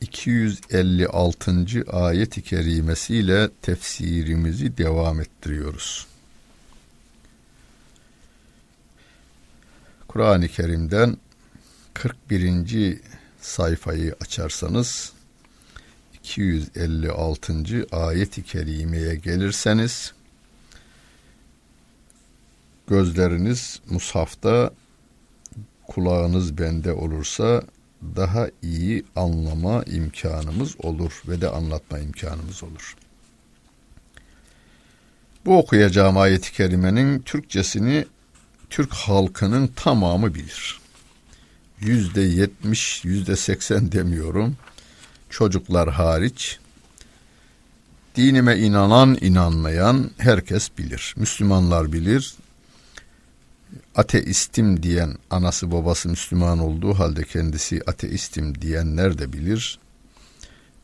256. ayet-i kerimesiyle tefsirimizi devam ettiriyoruz. Kur'an-ı Kerim'den 41. sayfayı açarsanız 256. ayet-i kerimeye gelirseniz gözleriniz mushafta kulağınız bende olursa daha iyi anlama imkanımız olur ve de anlatma imkanımız olur. Bu okuyacağım ayet-i kerimenin Türkçesini Türk halkının tamamı bilir. Yüzde yetmiş, yüzde seksen demiyorum. Çocuklar hariç dinime inanan, inanmayan herkes bilir. Müslümanlar bilir, ateistim diyen anası babası Müslüman olduğu halde kendisi ateistim diyenler de bilir.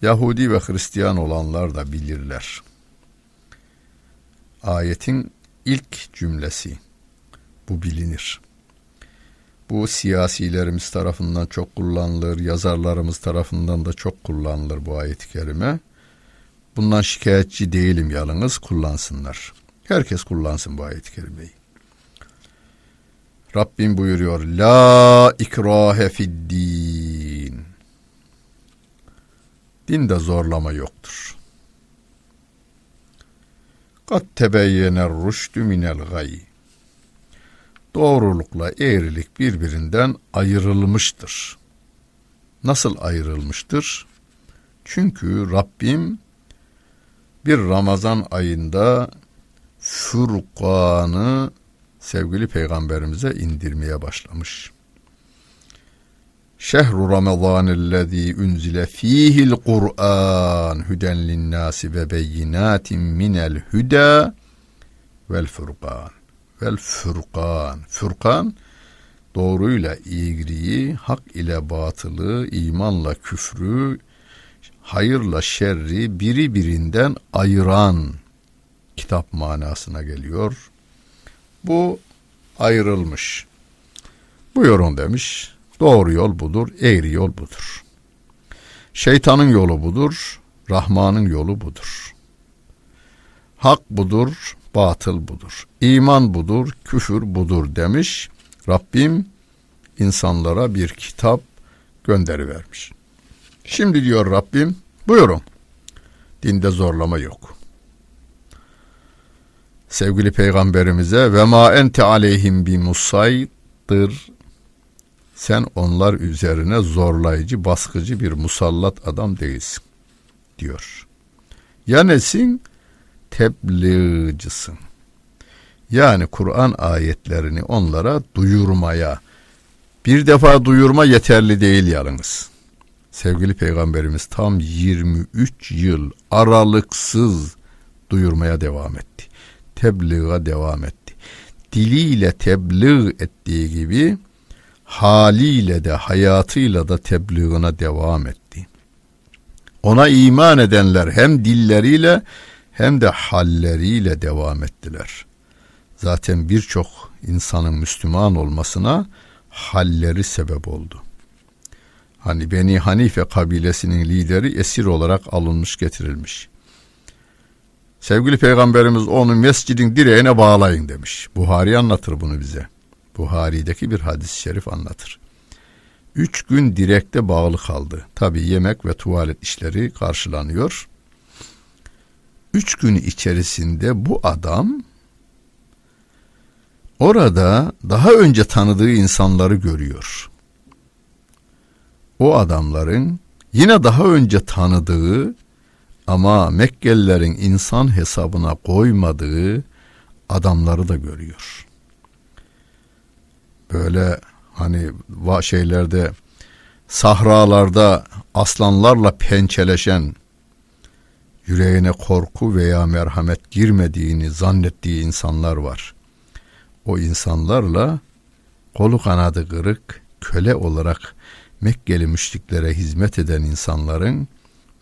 Yahudi ve Hristiyan olanlar da bilirler. Ayetin ilk cümlesi bu bilinir. Bu siyasilerimiz tarafından çok kullanılır, yazarlarımız tarafından da çok kullanılır bu ayet-i kerime. Bundan şikayetçi değilim yalnız kullansınlar. Herkes kullansın bu ayet-i kerimeyi. Rabbim buyuruyor La ikrahe fid din Dinde zorlama yoktur. Kat tebeyyener rüştü minel gay Doğrulukla eğrilik birbirinden ayrılmıştır. Nasıl ayrılmıştır? Çünkü Rabbim bir Ramazan ayında Furkan'ı sevgili peygamberimize indirmeye başlamış. Şehru Ramazanellezî unzile fîhil Kur'an hüden linnâsi ve beyinatin minel hüda vel furkan. Vel furkan. Furkan doğruyla eğriyi, hak ile batılı, imanla küfrü, hayırla şerri biri birinden ayıran kitap manasına geliyor. Bu ayrılmış. Buyurun demiş. Doğru yol budur, eğri yol budur. Şeytanın yolu budur, Rahman'ın yolu budur. Hak budur, batıl budur. İman budur, küfür budur demiş. Rabbim insanlara bir kitap gönderivermiş. Şimdi diyor Rabbim, buyurun. Dinde zorlama yok sevgili peygamberimize ve ma ente aleyhim bi musaydır sen onlar üzerine zorlayıcı, baskıcı bir musallat adam değilsin diyor. Ya nesin? Tebliğcısın. Yani Kur'an ayetlerini onlara duyurmaya, bir defa duyurma yeterli değil yalnız. Sevgili Peygamberimiz tam 23 yıl aralıksız duyurmaya devam etti tebliğe devam etti. Diliyle tebliğ ettiği gibi haliyle de hayatıyla da tebliğine devam etti. Ona iman edenler hem dilleriyle hem de halleriyle devam ettiler. Zaten birçok insanın Müslüman olmasına halleri sebep oldu. Hani Beni Hanife kabilesinin lideri esir olarak alınmış getirilmiş. Sevgili peygamberimiz onu mescidin direğine bağlayın demiş. Buhari anlatır bunu bize. Buhari'deki bir hadis-i şerif anlatır. Üç gün direkte bağlı kaldı. Tabi yemek ve tuvalet işleri karşılanıyor. Üç gün içerisinde bu adam orada daha önce tanıdığı insanları görüyor. O adamların yine daha önce tanıdığı ama Mekkelilerin insan hesabına koymadığı adamları da görüyor. Böyle hani şeylerde sahralarda aslanlarla pençeleşen, yüreğine korku veya merhamet girmediğini zannettiği insanlar var. O insanlarla kolu kanadı kırık, köle olarak Mekkeli müşriklere hizmet eden insanların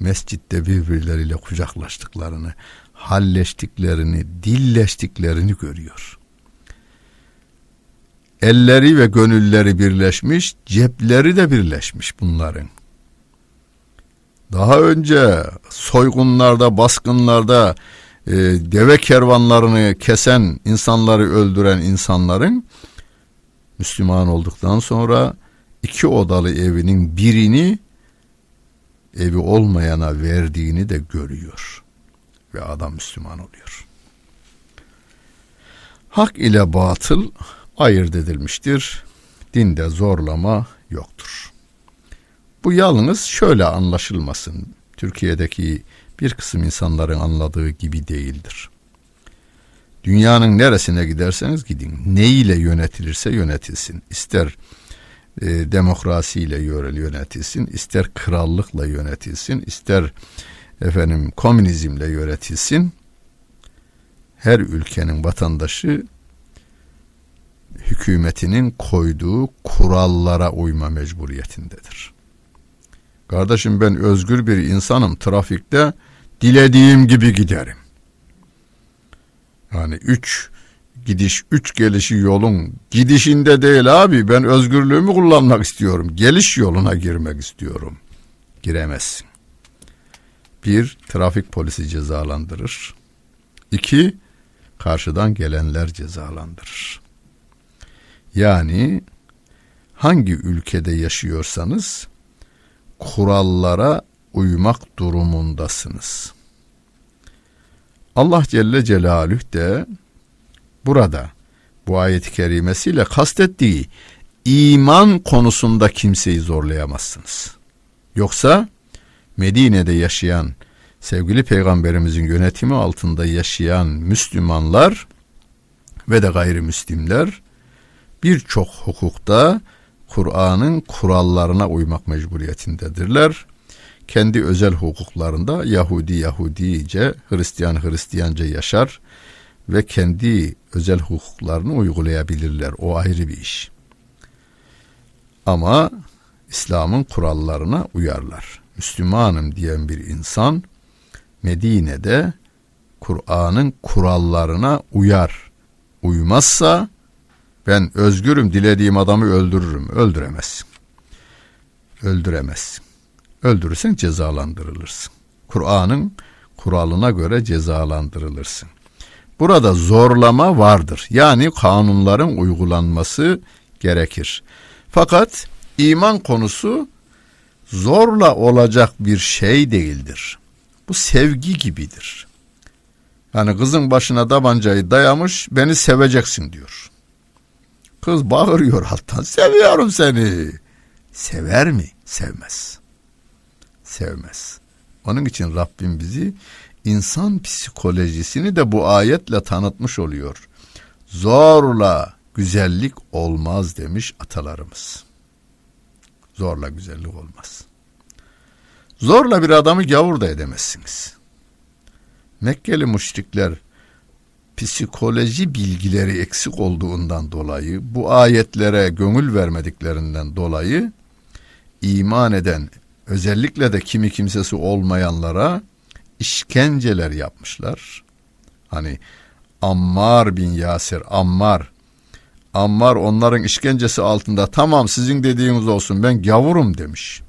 mescitte birbirleriyle kucaklaştıklarını, halleştiklerini, dilleştiklerini görüyor. Elleri ve gönülleri birleşmiş, cepleri de birleşmiş bunların. Daha önce soygunlarda, baskınlarda e, deve kervanlarını kesen, insanları öldüren insanların Müslüman olduktan sonra iki odalı evinin birini evi olmayana verdiğini de görüyor. Ve adam Müslüman oluyor. Hak ile batıl ayırt edilmiştir. Dinde zorlama yoktur. Bu yalnız şöyle anlaşılmasın. Türkiye'deki bir kısım insanların anladığı gibi değildir. Dünyanın neresine giderseniz gidin. Ne ile yönetilirse yönetilsin. İster e, demokrasiyle yönetilsin, ister krallıkla yönetilsin, ister efendim komünizmle yönetilsin. Her ülkenin vatandaşı hükümetinin koyduğu kurallara uyma mecburiyetindedir. Kardeşim ben özgür bir insanım. Trafikte dilediğim gibi giderim. Yani üç gidiş, üç gelişi yolun gidişinde değil abi. Ben özgürlüğümü kullanmak istiyorum. Geliş yoluna girmek istiyorum. Giremezsin. Bir, trafik polisi cezalandırır. İki, karşıdan gelenler cezalandırır. Yani hangi ülkede yaşıyorsanız kurallara uymak durumundasınız. Allah Celle Celaluhu de burada bu ayet-i kerimesiyle kastettiği iman konusunda kimseyi zorlayamazsınız. Yoksa Medine'de yaşayan sevgili peygamberimizin yönetimi altında yaşayan Müslümanlar ve de gayrimüslimler birçok hukukta Kur'an'ın kurallarına uymak mecburiyetindedirler. Kendi özel hukuklarında Yahudi Yahudice, Hristiyan Hristiyanca yaşar ve kendi özel hukuklarını uygulayabilirler. O ayrı bir iş. Ama İslam'ın kurallarına uyarlar. Müslümanım diyen bir insan Medine'de Kur'an'ın kurallarına uyar. Uymazsa ben özgürüm dilediğim adamı öldürürüm. Öldüremezsin. Öldüremezsin. Öldürürsen cezalandırılırsın. Kur'an'ın kuralına göre cezalandırılırsın. Burada zorlama vardır. Yani kanunların uygulanması gerekir. Fakat iman konusu zorla olacak bir şey değildir. Bu sevgi gibidir. Yani kızın başına tabancayı dayamış beni seveceksin diyor. Kız bağırıyor alttan seviyorum seni. Sever mi? Sevmez. Sevmez. Onun için Rabbim bizi insan psikolojisini de bu ayetle tanıtmış oluyor. Zorla güzellik olmaz demiş atalarımız. Zorla güzellik olmaz. Zorla bir adamı gavur da edemezsiniz. Mekkeli müşrikler psikoloji bilgileri eksik olduğundan dolayı bu ayetlere gönül vermediklerinden dolayı iman eden özellikle de kimi kimsesi olmayanlara işkenceler yapmışlar. Hani Ammar bin Yasir, Ammar. Ammar onların işkencesi altında tamam sizin dediğiniz olsun ben gavurum demiş.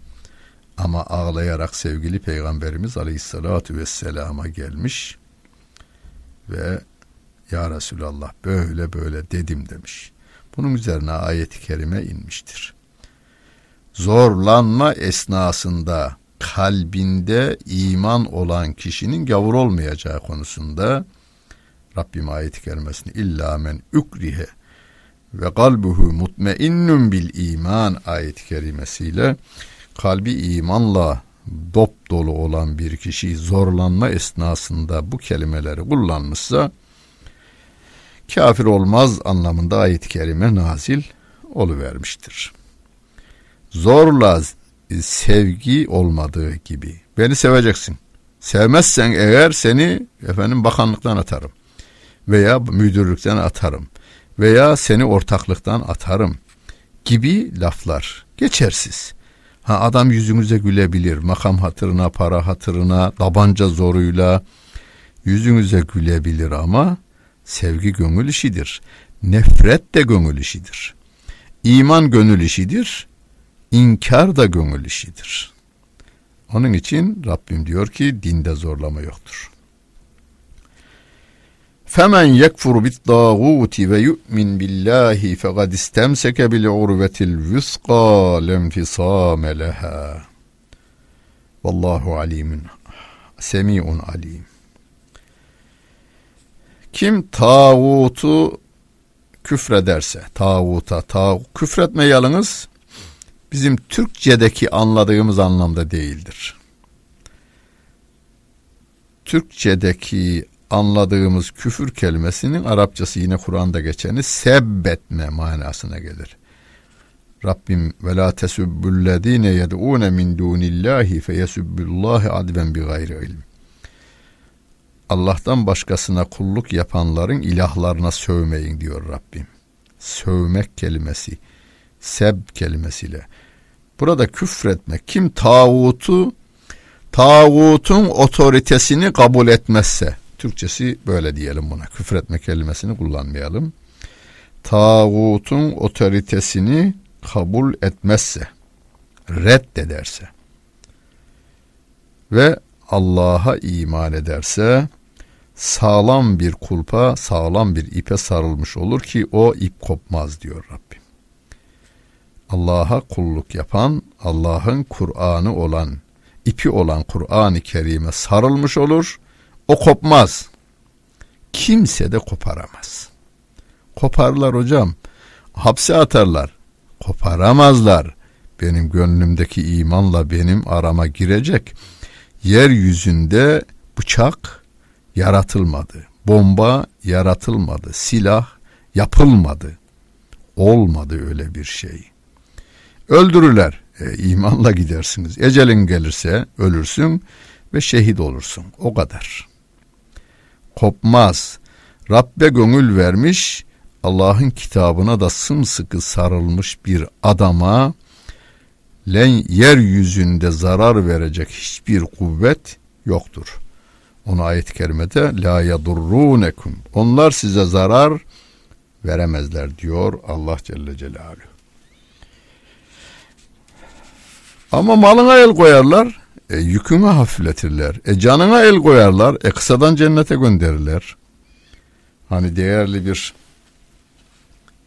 Ama ağlayarak sevgili Peygamberimiz Aleyhisselatü Vesselam'a gelmiş ve ya Resulallah böyle böyle dedim demiş. Bunun üzerine ayet-i kerime inmiştir. Zorlanma esnasında kalbinde iman olan kişinin gavur olmayacağı konusunda Rabbim ayet-i kerimesini illa men ukrihe ve kalbuhu mutmainnun bil iman ayet-i kerimesiyle kalbi imanla dop dolu olan bir kişi zorlanma esnasında bu kelimeleri kullanmışsa kafir olmaz anlamında ayet-i kerime nazil oluvermiştir. Zorla sevgi olmadığı gibi. Beni seveceksin. Sevmezsen eğer seni efendim bakanlıktan atarım veya müdürlükten atarım veya seni ortaklıktan atarım gibi laflar geçersiz. Ha adam yüzünüze gülebilir. Makam hatırına, para hatırına, tabanca zoruyla yüzünüze gülebilir ama sevgi gönül işidir. Nefret de gönül işidir. İman gönül işidir. İnkar da gönül işidir. Onun için Rabbim diyor ki dinde zorlama yoktur. Femen yekfur bit dağuti ve yu'min billahi fekad istemseke bil urvetil vüska lemfisame leha. Vallahu alimun semi'un alim. Kim tağutu küfrederse, tağuta, tağ küfretme yalınız bizim Türkçedeki anladığımız anlamda değildir. Türkçedeki anladığımız küfür kelimesinin Arapçası yine Kur'an'da geçeni sebbetme manasına gelir. Rabbim ve la tesubbullezine yed'un min dunillahi feyesubbullahi adben bi gayri ilm. Allah'tan başkasına kulluk yapanların ilahlarına sövmeyin diyor Rabbim. Sövmek kelimesi, seb kelimesiyle. Burada küfretmek, kim tağutu, tağutun otoritesini kabul etmezse, Türkçesi böyle diyelim buna. Küfretme kelimesini kullanmayalım. Tağutun otoritesini kabul etmezse, reddederse ve Allah'a iman ederse sağlam bir kulpa, sağlam bir ipe sarılmış olur ki o ip kopmaz diyor Rabbim. Allah'a kulluk yapan, Allah'ın Kur'an'ı olan, ipi olan Kur'an-ı Kerim'e sarılmış olur o kopmaz. Kimse de koparamaz. Koparlar hocam. Hapse atarlar. Koparamazlar. Benim gönlümdeki imanla benim arama girecek. Yeryüzünde bıçak yaratılmadı. Bomba yaratılmadı. Silah yapılmadı. Olmadı öyle bir şey. Öldürürler. E, imanla gidersiniz. Ecelin gelirse ölürsün ve şehit olursun. O kadar kopmaz. Rabbe gönül vermiş, Allah'ın kitabına da sımsıkı sarılmış bir adama len yeryüzünde zarar verecek hiçbir kuvvet yoktur. Onu ayet-i kerimede la yadurrunekum. Onlar size zarar veremezler diyor Allah Celle Celaluhu. Ama malına el koyarlar. E, yükünü hafifletirler. E, canına el koyarlar. E, kısadan cennete gönderirler. Hani değerli bir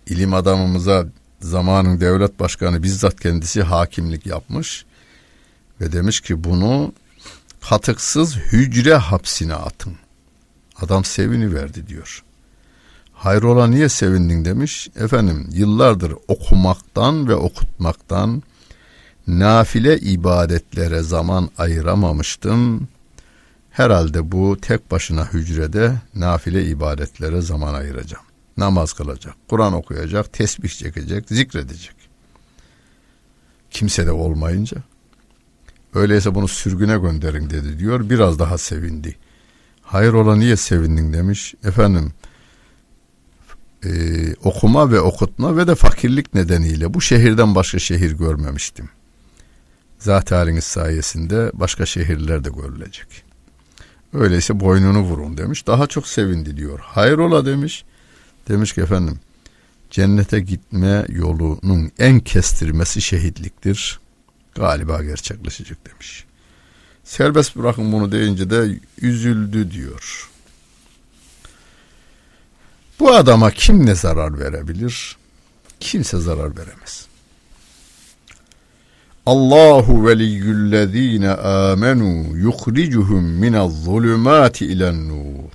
ilim adamımıza zamanın devlet başkanı bizzat kendisi hakimlik yapmış ve demiş ki bunu katıksız hücre hapsine atın. Adam sevini verdi diyor. Hayrola niye sevindin demiş. Efendim yıllardır okumaktan ve okutmaktan nafile ibadetlere zaman ayıramamıştım. Herhalde bu tek başına hücrede nafile ibadetlere zaman ayıracağım. Namaz kılacak, Kur'an okuyacak, tesbih çekecek, zikredecek. Kimse de olmayınca. Öyleyse bunu sürgüne gönderin dedi diyor. Biraz daha sevindi. Hayır ola niye sevindin demiş. Efendim e, okuma ve okutma ve de fakirlik nedeniyle bu şehirden başka şehir görmemiştim zat haliniz sayesinde başka şehirlerde görülecek. Öyleyse boynunu vurun demiş. Daha çok sevindi diyor. Hayrola demiş. Demiş ki efendim cennete gitme yolunun en kestirmesi şehitliktir. Galiba gerçekleşecek demiş. Serbest bırakın bunu deyince de üzüldü diyor. Bu adama kim ne zarar verebilir? Kimse zarar veremez. Allahu veliyyüllezine amenu yukhricuhum minez zulümati ilen nur.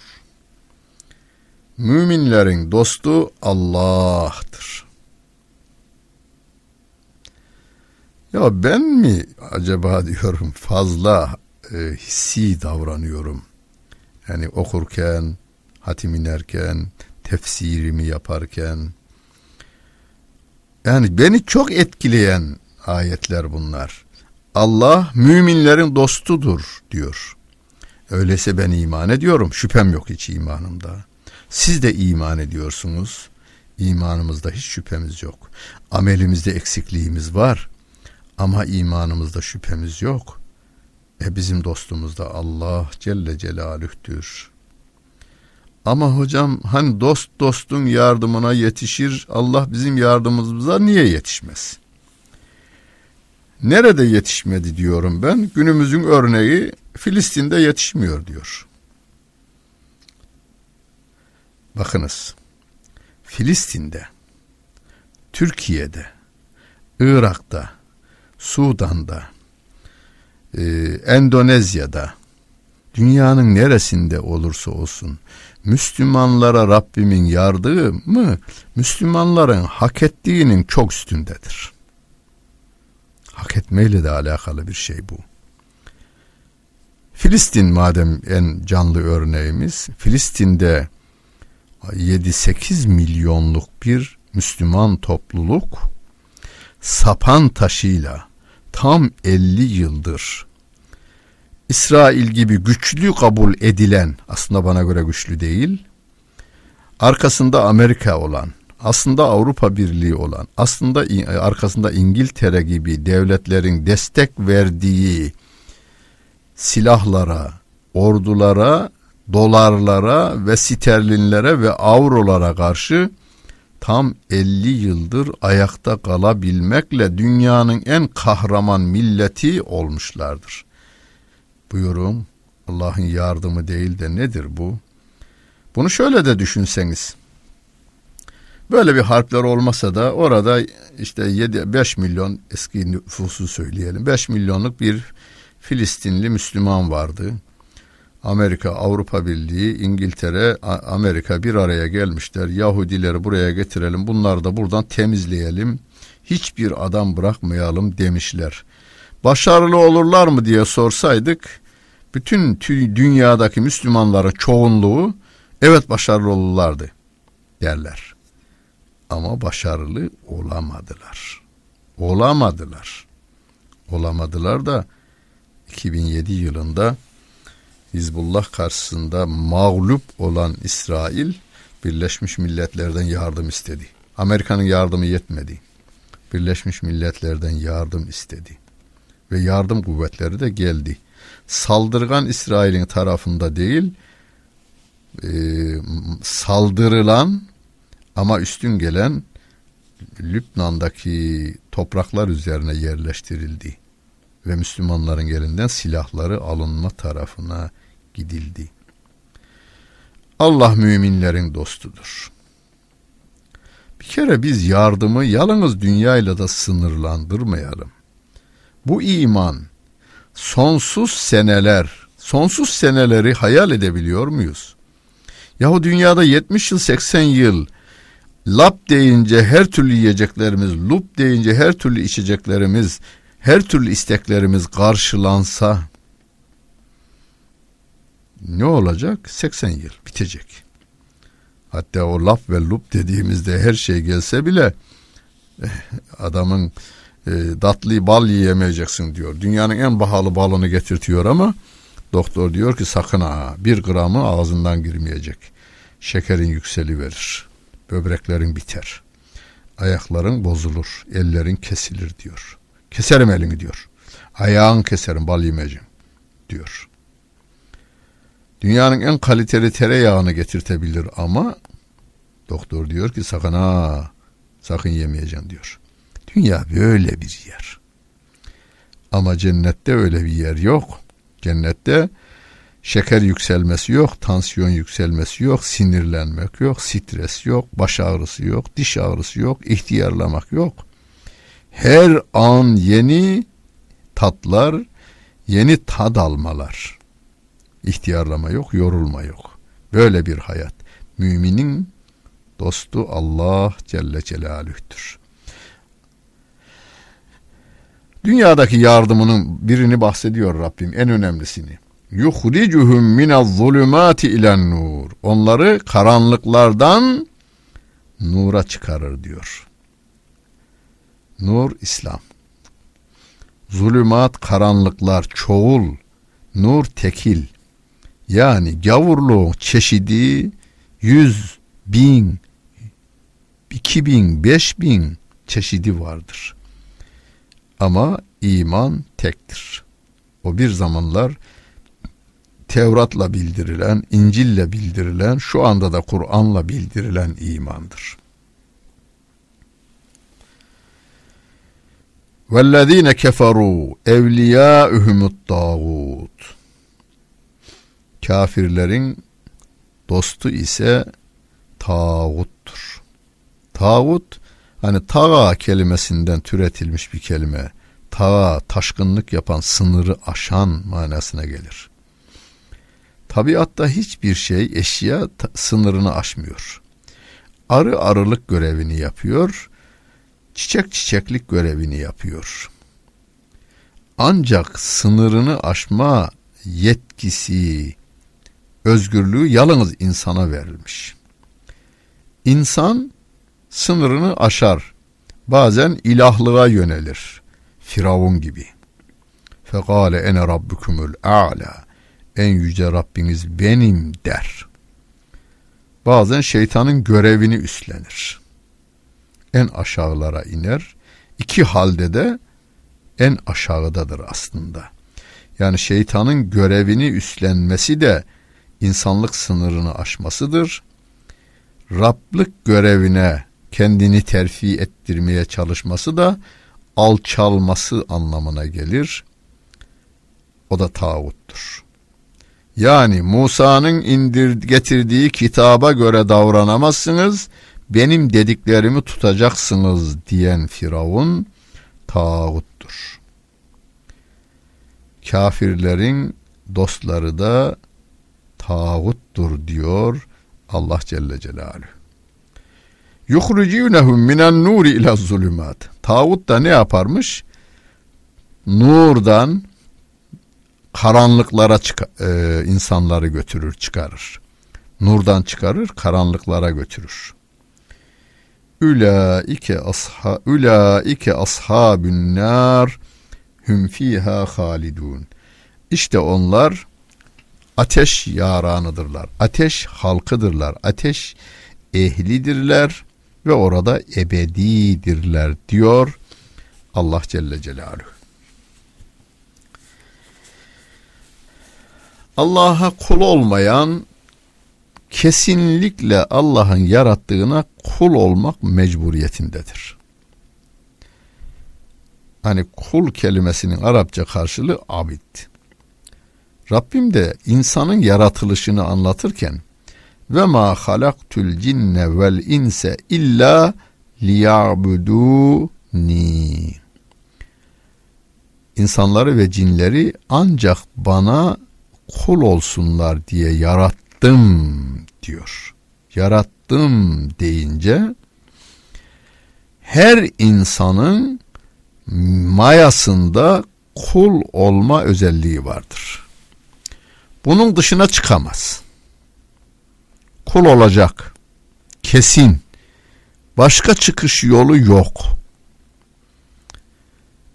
Müminlerin dostu Allah'tır. Ya ben mi acaba diyorum fazla e, hissi davranıyorum. Yani okurken, hatim inerken, tefsirimi yaparken. Yani beni çok etkileyen ayetler bunlar. Allah müminlerin dostudur diyor. Öyleyse ben iman ediyorum. Şüphem yok hiç imanımda. Siz de iman ediyorsunuz. İmanımızda hiç şüphemiz yok. Amelimizde eksikliğimiz var. Ama imanımızda şüphemiz yok. E bizim dostumuz da Allah Celle Celaluh'tür. Ama hocam hani dost dostun yardımına yetişir Allah bizim yardımımıza niye yetişmez? Nerede yetişmedi diyorum ben. Günümüzün örneği Filistin'de yetişmiyor diyor. Bakınız. Filistin'de, Türkiye'de, Irak'ta, Sudan'da, e, Endonezya'da, dünyanın neresinde olursa olsun Müslümanlara Rabbimin yardımı Müslümanların hak ettiğinin çok üstündedir. Hak etmeyle de alakalı bir şey bu. Filistin madem en canlı örneğimiz, Filistin'de 7-8 milyonluk bir Müslüman topluluk sapan taşıyla tam 50 yıldır İsrail gibi güçlü kabul edilen aslında bana göre güçlü değil arkasında Amerika olan aslında Avrupa Birliği olan aslında arkasında İngiltere gibi devletlerin destek verdiği silahlara, ordulara, dolarlara ve sterlinlere ve avrolara karşı tam 50 yıldır ayakta kalabilmekle dünyanın en kahraman milleti olmuşlardır. Buyurun Allah'ın yardımı değil de nedir bu? Bunu şöyle de düşünseniz. Böyle bir harpler olmasa da orada işte 7 5 milyon eski nüfusu söyleyelim. 5 milyonluk bir Filistinli Müslüman vardı. Amerika, Avrupa Birliği, İngiltere, Amerika bir araya gelmişler. Yahudileri buraya getirelim, bunları da buradan temizleyelim. Hiçbir adam bırakmayalım demişler. Başarılı olurlar mı diye sorsaydık, bütün dünyadaki Müslümanların çoğunluğu evet başarılı olurlardı derler. Ama başarılı olamadılar. Olamadılar. Olamadılar da 2007 yılında Hizbullah karşısında mağlup olan İsrail Birleşmiş Milletler'den yardım istedi. Amerika'nın yardımı yetmedi. Birleşmiş Milletler'den yardım istedi. Ve yardım kuvvetleri de geldi. Saldırgan İsrail'in tarafında değil, e, saldırılan ama üstün gelen Lübnan'daki topraklar üzerine yerleştirildi ve Müslümanların elinden silahları alınma tarafına gidildi. Allah müminlerin dostudur. Bir kere biz yardımı yalnız dünyayla da sınırlandırmayalım. Bu iman sonsuz seneler, sonsuz seneleri hayal edebiliyor muyuz? Yahu dünyada 70 yıl 80 yıl lap deyince her türlü yiyeceklerimiz, lup deyince her türlü içeceklerimiz, her türlü isteklerimiz karşılansa ne olacak? 80 yıl bitecek. Hatta o laf ve lup dediğimizde her şey gelse bile eh, adamın e, tatlı bal yiyemeyeceksin diyor. Dünyanın en pahalı balını getirtiyor ama doktor diyor ki sakın ha bir gramı ağzından girmeyecek. Şekerin yükseli verir. Böbreklerin biter. Ayakların bozulur. Ellerin kesilir diyor. Keserim elini diyor. Ayağın keserim bal yemeyeceğim diyor. Dünyanın en kaliteli tereyağını getirtebilir ama doktor diyor ki sakın ha sakın yemeyeceğim diyor. Dünya böyle bir yer. Ama cennette öyle bir yer yok. Cennette şeker yükselmesi yok, tansiyon yükselmesi yok, sinirlenmek yok, stres yok, baş ağrısı yok, diş ağrısı yok, ihtiyarlamak yok. Her an yeni tatlar, yeni tad almalar. İhtiyarlama yok, yorulma yok. Böyle bir hayat. Müminin dostu Allah Celle Celaluh'tür. Dünyadaki yardımının birini bahsediyor Rabbim en önemlisini. Yuhricuhum minaz zulümati ilen nur. Onları karanlıklardan nura çıkarır diyor. Nur İslam. zulümat karanlıklar çoğul, nur tekil. Yani gavurluğun çeşidi yüz, bin, iki bin, beş bin çeşidi vardır. Ama iman tektir. O bir zamanlar Tevrat'la bildirilen, İncil'le bildirilen, şu anda da Kur'an'la bildirilen imandır. وَالَّذ۪ينَ كَفَرُوا اَوْلِيَاءُهُمُ الطَّاغُوتُ Kafirlerin dostu ise tağuttur. Tağut hani tağa kelimesinden türetilmiş bir kelime. Tağa taşkınlık yapan, sınırı aşan manasına gelir. Tabiatta hiçbir şey eşya sınırını aşmıyor. Arı arılık görevini yapıyor, çiçek çiçeklik görevini yapıyor. Ancak sınırını aşma yetkisi, özgürlüğü yalnız insana verilmiş. İnsan sınırını aşar. Bazen ilahlığa yönelir. Firavun gibi. Fekale ene rabbukumul a'la. En yüce Rabbiniz benim der. Bazen şeytanın görevini üstlenir. En aşağılara iner. İki halde de en aşağıdadır aslında. Yani şeytanın görevini üstlenmesi de insanlık sınırını aşmasıdır. Rablık görevine kendini terfi ettirmeye çalışması da alçalması anlamına gelir. O da tağuttur. Yani Musa'nın indir getirdiği kitaba göre davranamazsınız, benim dediklerimi tutacaksınız diyen Firavun tağuttur. Kafirlerin dostları da tağuttur diyor Allah Celle Celaluhu. Yuhrucunehum minen nuri ila zulümat. Tağut da ne yaparmış? Nurdan karanlıklara e, insanları götürür, çıkarır. Nurdan çıkarır, karanlıklara götürür. Ülaike asha ülaike ashabun nar hum fiha halidun. İşte onlar ateş yaranıdırlar. Ateş halkıdırlar. Ateş ehlidirler ve orada ebedidirler diyor Allah Celle Celaluhu. Allah'a kul olmayan kesinlikle Allah'ın yarattığına kul olmak mecburiyetindedir. Hani kul kelimesinin Arapça karşılığı abid. Rabbim de insanın yaratılışını anlatırken ve ma halaktul cinne vel inse illa liyabuduni İnsanları ve cinleri ancak bana kul olsunlar diye yarattım diyor. Yarattım deyince her insanın mayasında kul olma özelliği vardır. Bunun dışına çıkamaz. Kul olacak. Kesin. Başka çıkış yolu yok.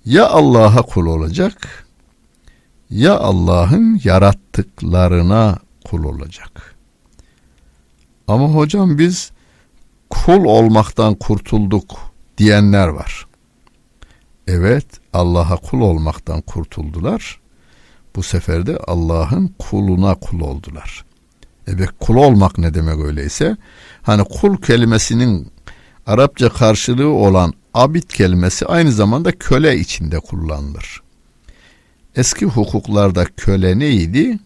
Ya Allah'a kul olacak ya Allah'ın yarattıklarına kul olacak. Ama hocam biz kul olmaktan kurtulduk diyenler var. Evet Allah'a kul olmaktan kurtuldular. Bu sefer de Allah'ın kuluna kul oldular. Evet kul olmak ne demek öyleyse? Hani kul kelimesinin Arapça karşılığı olan abid kelimesi aynı zamanda köle içinde kullanılır. Eski hukuklarda köle neydi?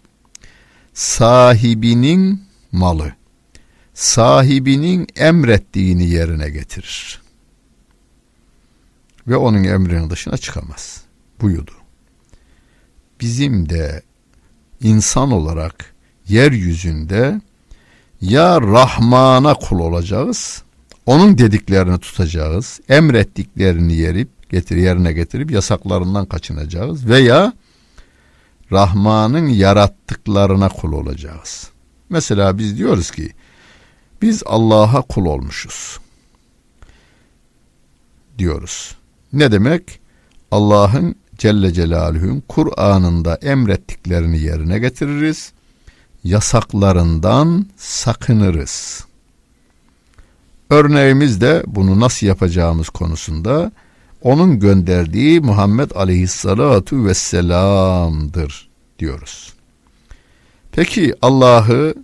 Sahibinin malı. Sahibinin emrettiğini yerine getirir. Ve onun emrinin dışına çıkamaz. Buydu. Bizim de insan olarak yeryüzünde ya Rahman'a kul olacağız, onun dediklerini tutacağız, emrettiklerini yerip getir yerine getirip yasaklarından kaçınacağız veya Rahman'ın yarattıklarına kul olacağız. Mesela biz diyoruz ki biz Allah'a kul olmuşuz. Diyoruz. Ne demek? Allah'ın Celle Celaluhu'nun Kur'an'ında emrettiklerini yerine getiririz. Yasaklarından sakınırız. Örneğimiz de bunu nasıl yapacağımız konusunda onun gönderdiği Muhammed Aleyhisselatu Vesselam'dır diyoruz. Peki Allah'ı,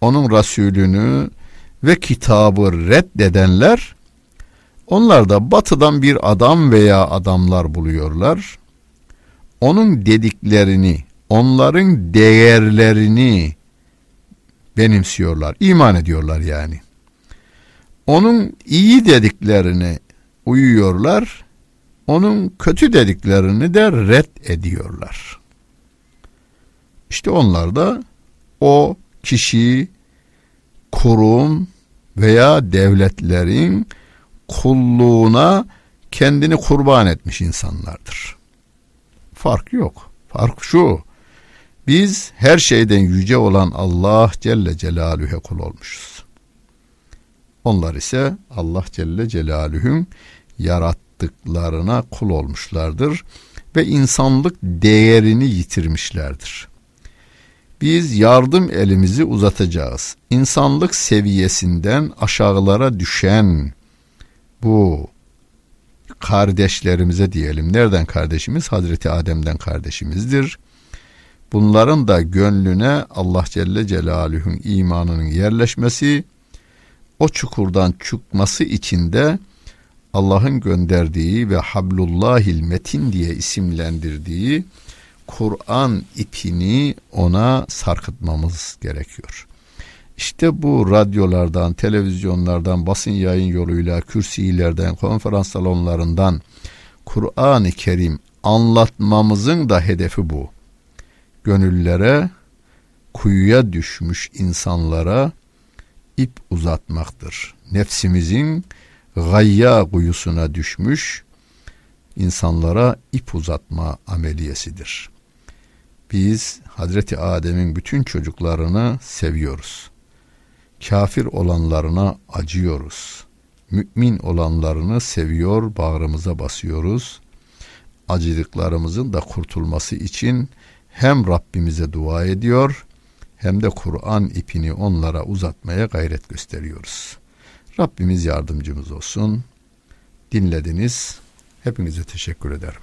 onun Resulünü ve kitabı reddedenler onlar da batıdan bir adam veya adamlar buluyorlar. Onun dediklerini, onların değerlerini benimsiyorlar, iman ediyorlar yani. Onun iyi dediklerini uyuyorlar, onun kötü dediklerini de red ediyorlar. İşte onlar da o kişi, kurum veya devletlerin kulluğuna kendini kurban etmiş insanlardır. Fark yok. Fark şu. Biz her şeyden yüce olan Allah Celle Celaluhu'ya kul olmuşuz. Onlar ise Allah Celle Celaluhu'nun yarattıklarına kul olmuşlardır ve insanlık değerini yitirmişlerdir. Biz yardım elimizi uzatacağız. İnsanlık seviyesinden aşağılara düşen bu kardeşlerimize diyelim. Nereden kardeşimiz? Hazreti Adem'den kardeşimizdir. Bunların da gönlüne Allah Celle Celaluhu'nun imanının yerleşmesi, o çukurdan çıkması için de Allah'ın gönderdiği ve Hablullahil Metin diye isimlendirdiği Kur'an ipini ona sarkıtmamız gerekiyor. İşte bu radyolardan, televizyonlardan, basın yayın yoluyla, kürsilerden, konferans salonlarından Kur'an-ı Kerim anlatmamızın da hedefi bu. Gönüllere, kuyuya düşmüş insanlara ip uzatmaktır. Nefsimizin gayya kuyusuna düşmüş insanlara ip uzatma ameliyesidir. Biz Hazreti Adem'in bütün çocuklarını seviyoruz. Kafir olanlarına acıyoruz. Mümin olanlarını seviyor, bağrımıza basıyoruz. Acıdıklarımızın da kurtulması için hem Rabbimize dua ediyor hem de Kur'an ipini onlara uzatmaya gayret gösteriyoruz. Rabbimiz yardımcımız olsun. Dinlediniz. Hepinize teşekkür ederim.